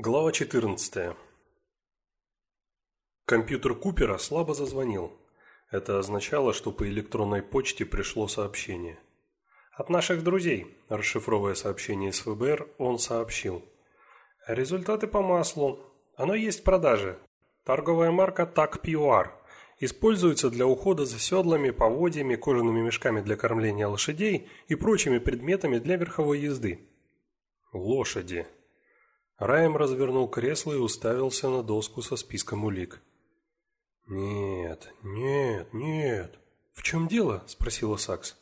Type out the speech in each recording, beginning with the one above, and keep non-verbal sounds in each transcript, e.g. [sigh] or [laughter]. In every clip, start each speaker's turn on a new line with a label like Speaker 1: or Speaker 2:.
Speaker 1: Глава 14. Компьютер Купера слабо зазвонил. Это означало, что по электронной почте пришло сообщение. От наших друзей, расшифровывая сообщение из ФБР, он сообщил. Результаты по маслу. Оно есть в продаже. Торговая марка TAC PR. Используется для ухода за седлами, поводьями, кожаными мешками для кормления лошадей и прочими предметами для верховой езды. Лошади. Райм развернул кресло и уставился на доску со списком улик. «Нет, нет, нет. В чем дело?» – спросила Сакс.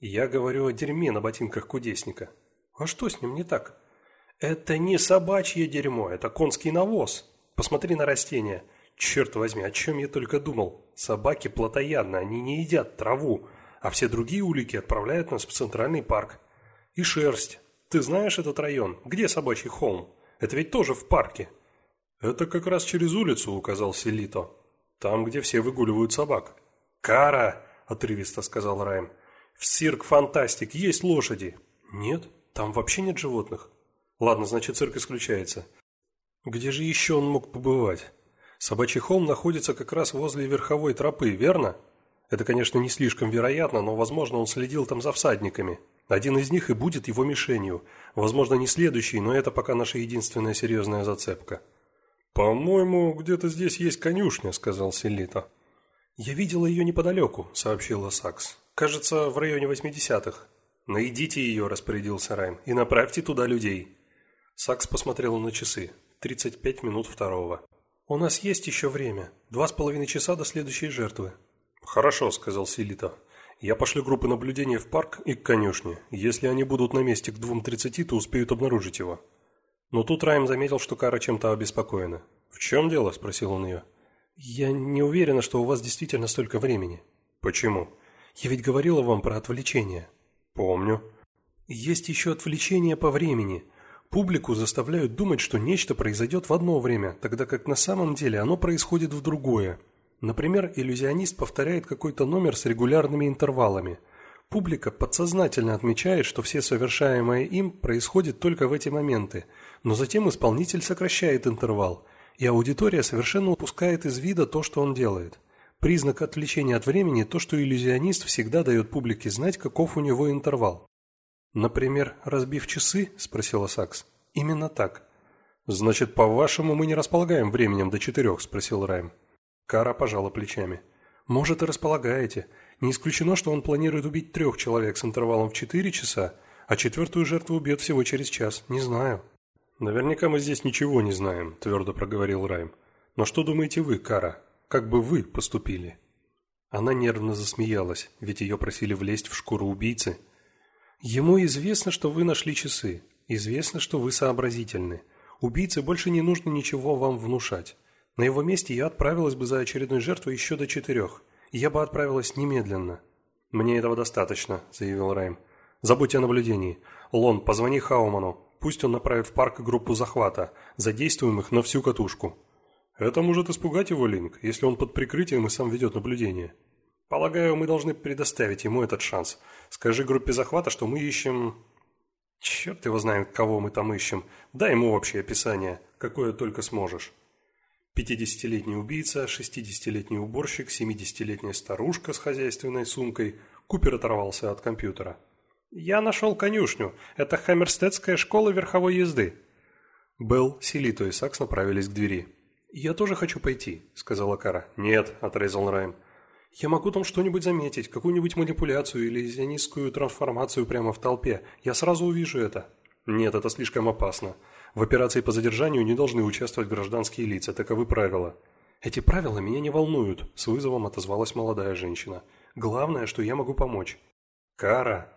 Speaker 1: «Я говорю о дерьме на ботинках кудесника. А что с ним не так?» «Это не собачье дерьмо, это конский навоз. Посмотри на растения. Черт возьми, о чем я только думал. Собаки плотоядны, они не едят траву, а все другие улики отправляют нас в центральный парк. И шерсть. Ты знаешь этот район? Где собачий холм?» Это ведь тоже в парке». «Это как раз через улицу», — указал Селито. «Там, где все выгуливают собак». «Кара!» — отрывисто сказал Райм. «В цирк фантастик есть лошади». «Нет, там вообще нет животных». «Ладно, значит, цирк исключается». «Где же еще он мог побывать?» «Собачий холм находится как раз возле верховой тропы, верно?» «Это, конечно, не слишком вероятно, но, возможно, он следил там за всадниками». Один из них и будет его мишенью. Возможно, не следующий, но это пока наша единственная серьезная зацепка. «По-моему, где-то здесь есть конюшня», — сказал Селита. «Я видела ее неподалеку», — сообщила Сакс. «Кажется, в районе восьмидесятых». «Найдите ее», — распорядился Райм, — «и направьте туда людей». Сакс посмотрела на часы. Тридцать пять минут второго. «У нас есть еще время. Два с половиной часа до следующей жертвы». «Хорошо», — сказал Селита. Я пошлю группы наблюдения в парк и к конюшне. Если они будут на месте к 2.30, то успеют обнаружить его. Но тут Райм заметил, что Кара чем-то обеспокоена. «В чем дело?» – спросил он ее. «Я не уверена, что у вас действительно столько времени». «Почему?» «Я ведь говорила вам про отвлечение». «Помню». «Есть еще отвлечение по времени. Публику заставляют думать, что нечто произойдет в одно время, тогда как на самом деле оно происходит в другое. Например, иллюзионист повторяет какой-то номер с регулярными интервалами. Публика подсознательно отмечает, что все совершаемое им происходит только в эти моменты, но затем исполнитель сокращает интервал, и аудитория совершенно упускает из вида то, что он делает. Признак отвлечения от времени – то, что иллюзионист всегда дает публике знать, каков у него интервал. «Например, разбив часы?» – спросила Сакс. «Именно так». «Значит, по-вашему, мы не располагаем временем до четырех?» – спросил Райм. Кара пожала плечами. «Может, и располагаете. Не исключено, что он планирует убить трех человек с интервалом в четыре часа, а четвертую жертву убьет всего через час. Не знаю». «Наверняка мы здесь ничего не знаем», – твердо проговорил Райм. «Но что думаете вы, Кара? Как бы вы поступили?» Она нервно засмеялась, ведь ее просили влезть в шкуру убийцы. «Ему известно, что вы нашли часы. Известно, что вы сообразительны. Убийце больше не нужно ничего вам внушать. На его месте я отправилась бы за очередной жертвой еще до четырех. Я бы отправилась немедленно. «Мне этого достаточно», – заявил Райм. «Забудьте о наблюдении. Лон, позвони Хауману. Пусть он направит в парк группу захвата. Задействуем их на всю катушку». «Это может испугать его, Линк, если он под прикрытием и сам ведет наблюдение». «Полагаю, мы должны предоставить ему этот шанс. Скажи группе захвата, что мы ищем...» «Черт его знает, кого мы там ищем. Дай ему общее описание, какое только сможешь». 50-летний убийца, 60-летний уборщик, 70-летняя старушка с хозяйственной сумкой. Купер оторвался от компьютера. «Я нашел конюшню. Это Хаммерстедская школа верховой езды». Белл, Селито и Сакс направились к двери. «Я тоже хочу пойти», — сказала Кара. «Нет», — отрезал Райм. «Я могу там что-нибудь заметить, какую-нибудь манипуляцию или зионистскую трансформацию прямо в толпе. Я сразу увижу это». «Нет, это слишком опасно. В операции по задержанию не должны участвовать гражданские лица, таковы правила. Эти правила меня не волнуют, с вызовом отозвалась молодая женщина. Главное, что я могу помочь. Кара.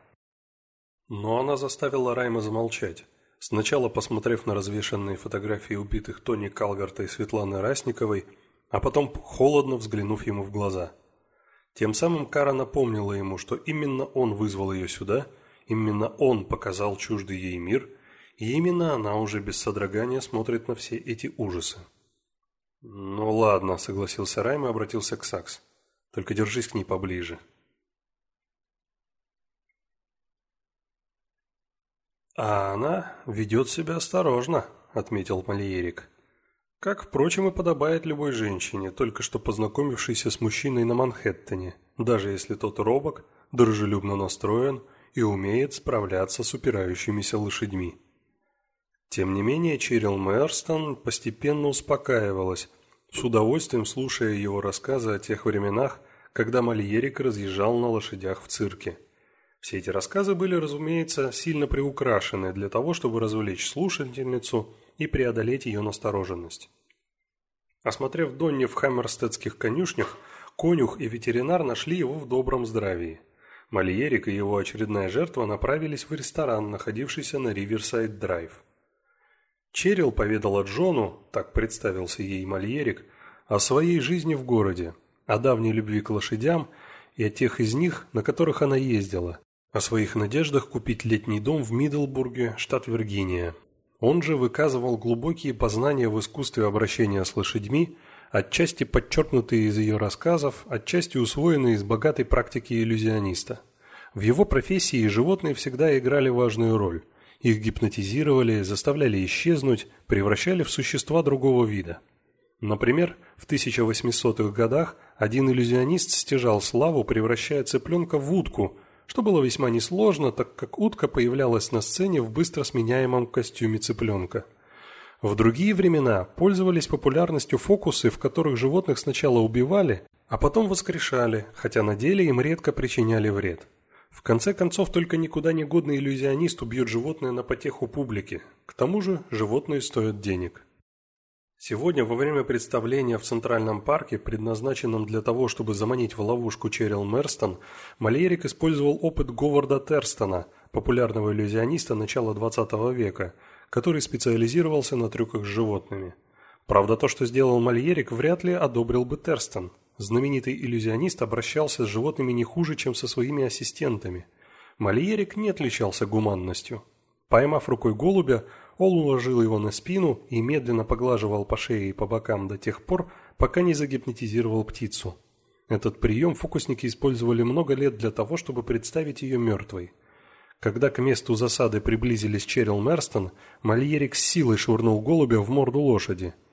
Speaker 1: Но она заставила Райма замолчать. Сначала посмотрев на развешанные фотографии убитых Тони Калгарта и Светланы Расниковой, а потом холодно взглянув ему в глаза. Тем самым Кара напомнила ему, что именно он вызвал ее сюда, именно он показал чуждый ей мир – и именно она уже без содрогания смотрит на все эти ужасы. «Ну ладно», — согласился Райм и обратился к Сакс. «Только держись к ней поближе». А она ведет себя осторожно, отметил Мальерик. Как, впрочем, и подобает любой женщине, только что познакомившейся с мужчиной на Манхэттене, даже если тот робок, дружелюбно настроен и умеет справляться с упирающимися лошадьми. Тем не менее, Черил Мэрстон постепенно успокаивалась, с удовольствием слушая его рассказы о тех временах, когда Мальерик разъезжал на лошадях в цирке. Все эти рассказы были, разумеется, сильно приукрашены для того, чтобы развлечь слушательницу и преодолеть ее настороженность. Осмотрев Донни в хаммерстедских конюшнях, конюх и ветеринар нашли его в добром здравии. Мальерик и его очередная жертва направились в ресторан, находившийся на Риверсайд-драйв. Черил поведала Джону, так представился ей Мальерик, о своей жизни в городе, о давней любви к лошадям и о тех из них, на которых она ездила, о своих надеждах купить летний дом в Мидлбурге, штат Виргиния. Он же выказывал глубокие познания в искусстве обращения с лошадьми, отчасти подчеркнутые из ее рассказов, отчасти усвоенные из богатой практики иллюзиониста. В его профессии животные всегда играли важную роль – их гипнотизировали, заставляли исчезнуть, превращали в существа другого вида. Например, в 1800-х годах один иллюзионист стяжал славу, превращая цыпленка в утку, что было весьма несложно, так как утка появлялась на сцене в быстро сменяемом костюме цыпленка. В другие времена пользовались популярностью фокусы, в которых животных сначала убивали, а потом воскрешали, хотя на деле им редко причиняли вред. В конце концов, только никуда не годный иллюзионист убьет животное на потеху публики. К тому же, животные стоят денег. Сегодня, во время представления в Центральном парке, предназначенном для того, чтобы заманить в ловушку Черил Мерстон, Мальерик использовал опыт Говарда Терстона, популярного иллюзиониста начала XX века, который специализировался на трюках с животными. Правда, то, что сделал Мальерик, вряд ли одобрил бы Терстон. Знаменитый иллюзионист обращался с животными не хуже, чем со своими ассистентами. Мальерик не отличался гуманностью. Поймав рукой голубя, он уложил его на спину и медленно поглаживал по шее и по бокам до тех пор, пока не загипнотизировал птицу. Этот прием фокусники использовали много лет для того, чтобы представить ее мертвой. Когда к месту засады приблизились Черил Мерстон, Мальерик с силой швырнул голубя в морду лошади –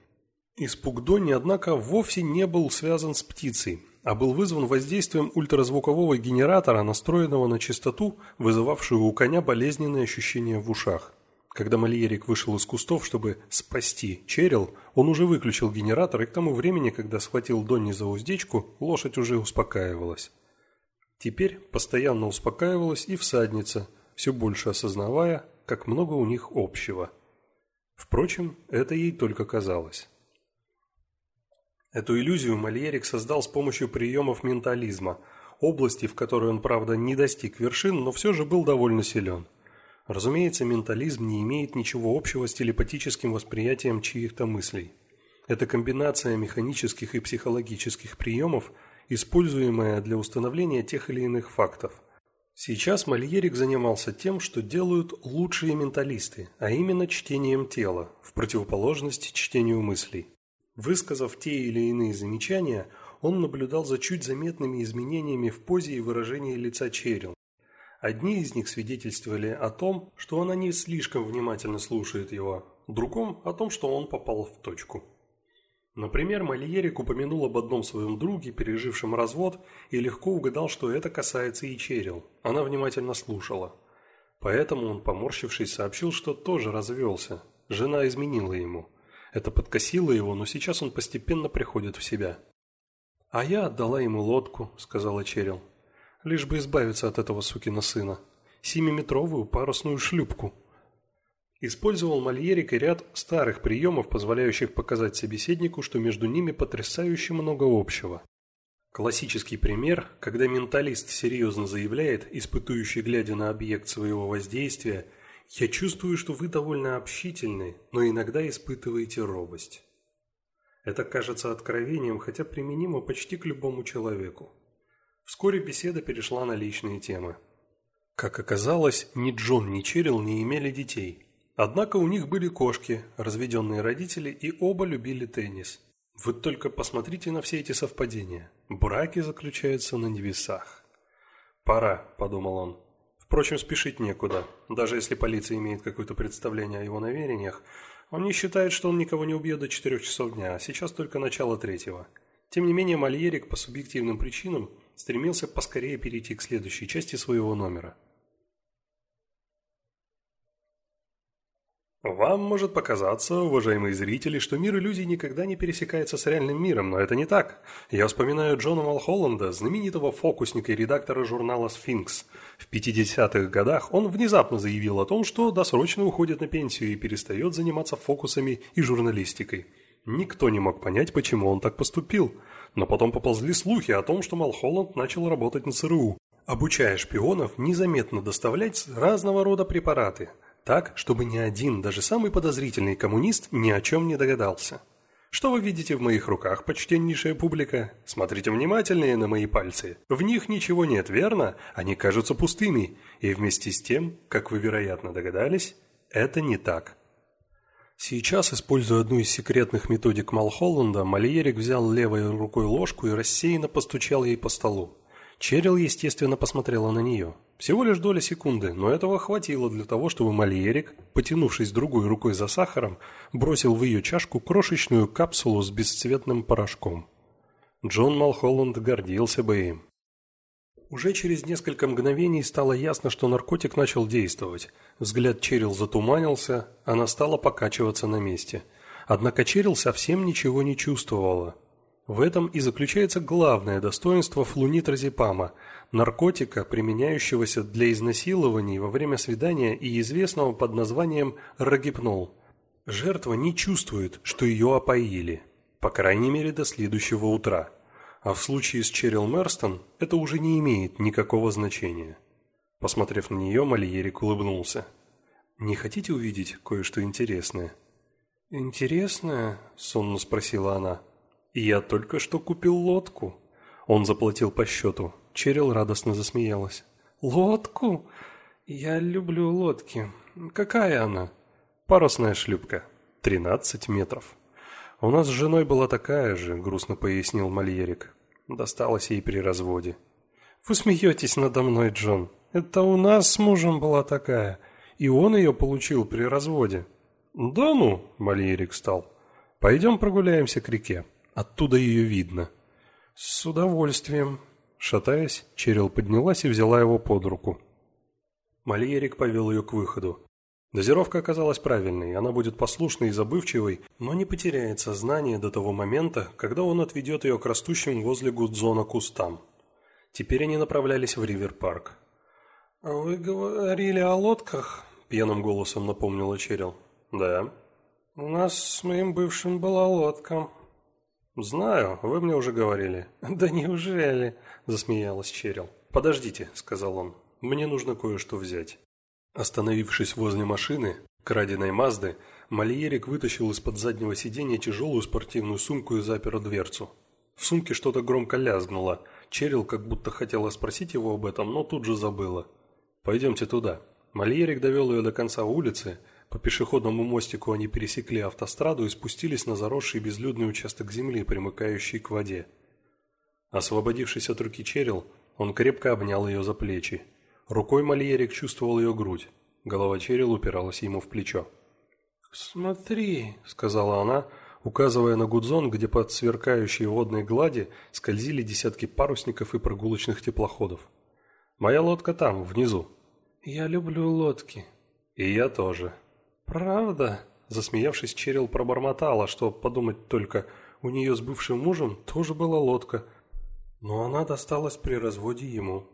Speaker 1: Испуг Донни, однако, вовсе не был связан с птицей, а был вызван воздействием ультразвукового генератора, настроенного на частоту, вызывавшую у коня болезненные ощущения в ушах. Когда Мальерик вышел из кустов, чтобы спасти Черил, он уже выключил генератор, и к тому времени, когда схватил Донни за уздечку, лошадь уже успокаивалась. Теперь постоянно успокаивалась и всадница, все больше осознавая, как много у них общего. Впрочем, это ей только казалось. Эту иллюзию Мальерик создал с помощью приемов ментализма, области, в которой он, правда, не достиг вершин, но все же был довольно силен. Разумеется, ментализм не имеет ничего общего с телепатическим восприятием чьих-то мыслей. Это комбинация механических и психологических приемов, используемая для установления тех или иных фактов. Сейчас Мальерик занимался тем, что делают лучшие менталисты, а именно чтением тела, в противоположность чтению мыслей. Высказав те или иные замечания, он наблюдал за чуть заметными изменениями в позе и выражении лица Черил. Одни из них свидетельствовали о том, что она не слишком внимательно слушает его, другом – о том, что он попал в точку. Например, Мальерик упомянул об одном своем друге, пережившем развод, и легко угадал, что это касается и Черил. Она внимательно слушала. Поэтому он, поморщившись, сообщил, что тоже развелся. Жена изменила ему. Это подкосило его, но сейчас он постепенно приходит в себя. «А я отдала ему лодку», — сказала Черил. «Лишь бы избавиться от этого сукина сына. Семиметровую парусную шлюпку». Использовал Мальерик и ряд старых приемов, позволяющих показать собеседнику, что между ними потрясающе много общего. Классический пример, когда менталист серьезно заявляет, испытующий глядя на объект своего воздействия – я чувствую, что вы довольно общительны, но иногда испытываете робость. Это кажется откровением, хотя применимо почти к любому человеку. Вскоре беседа перешла на личные темы. Как оказалось, ни Джон, ни Черил не имели детей. Однако у них были кошки, разведенные родители, и оба любили теннис. Вы только посмотрите на все эти совпадения. Браки заключаются на небесах. «Пора», – подумал он. Впрочем, спешить некуда. Даже если полиция имеет какое-то представление о его намерениях, Он не считает, что он никого не убьет до четырех часов дня, а сейчас только начало третьего. Тем не менее, Мальерик по субъективным причинам стремился поскорее перейти к следующей части своего номера. Вам может показаться, уважаемые зрители, что мир иллюзий никогда не пересекается с реальным миром, но это не так. Я вспоминаю Джона Малхолланда, знаменитого фокусника и редактора журнала «Сфинкс». В 50-х годах он внезапно заявил о том, что досрочно уходит на пенсию и перестает заниматься фокусами и журналистикой. Никто не мог понять, почему он так поступил. Но потом поползли слухи о том, что Малхолланд начал работать на ЦРУ, обучая шпионов незаметно доставлять разного рода препараты – так, чтобы ни один, даже самый подозрительный коммунист ни о чем не догадался. Что вы видите в моих руках, почтеннейшая публика? Смотрите внимательнее на мои пальцы. В них ничего нет, верно? Они кажутся пустыми. И вместе с тем, как вы, вероятно, догадались, это не так. Сейчас, используя одну из секретных методик Малхолланда, Мальерик взял левой рукой ложку и рассеянно постучал ей по столу. Черил, естественно, посмотрела на нее. Всего лишь доля секунды, но этого хватило для того, чтобы Мальерик, потянувшись другой рукой за сахаром, бросил в ее чашку крошечную капсулу с бесцветным порошком. Джон Малхолланд гордился бы им. Уже через несколько мгновений стало ясно, что наркотик начал действовать. Взгляд Черил затуманился, она стала покачиваться на месте. Однако Черил совсем ничего не чувствовала. В этом и заключается главное достоинство флунитразепама – наркотика, применяющегося для изнасилований во время свидания и известного под названием рогипнол. Жертва не чувствует, что ее опоили, по крайней мере до следующего утра. А в случае с Черил Мерстон это уже не имеет никакого значения. Посмотрев на нее, Мальерик улыбнулся. «Не хотите увидеть кое-что интересное?» «Интересное?» – сонно спросила она. «Я только что купил лодку». Он заплатил по счету. Черил радостно засмеялась. «Лодку? Я люблю лодки. Какая она?» «Парусная шлюпка. Тринадцать метров». «У нас с женой была такая же», — грустно пояснил Мальерик. Досталось ей при разводе. «Вы смеетесь надо мной, Джон. Это у нас с мужем была такая, и он ее получил при разводе». «Да ну», — Мальерик встал. «Пойдем прогуляемся к реке. Оттуда ее видно». «С удовольствием», Шатаясь, Черил поднялась и взяла его под руку. Мальерик повел ее к выходу. Дозировка оказалась правильной, она будет послушной и забывчивой, но не потеряет сознание до того момента, когда он отведет ее к растущим возле Гудзона кустам. Теперь они направлялись в Ривер-парк. «Вы говорили о лодках?» – пьяным голосом напомнила Черил. «Да». «У нас с моим бывшим была лодка», «Знаю, вы мне уже говорили». [laughs] «Да неужели?» – засмеялась Черил. «Подождите», – сказал он. «Мне нужно кое-что взять». Остановившись возле машины, краденой Мазды, Мальерик вытащил из-под заднего сиденья тяжелую спортивную сумку и запер дверцу. В сумке что-то громко лязгнуло. Черил как будто хотела спросить его об этом, но тут же забыла. «Пойдемте туда». Мальерик довел ее до конца улицы – по пешеходному мостику они пересекли автостраду и спустились на заросший безлюдный участок земли, примыкающий к воде. Освободившись от руки Черил, он крепко обнял ее за плечи. Рукой Мальерик чувствовал ее грудь. Голова Черил упиралась ему в плечо. «Смотри», — сказала она, указывая на гудзон, где под сверкающей водной глади скользили десятки парусников и прогулочных теплоходов. «Моя лодка там, внизу». «Я люблю лодки». «И я тоже», «Правда?» – засмеявшись, Черил пробормотала, что подумать только, у нее с бывшим мужем тоже была лодка, но она досталась при разводе ему.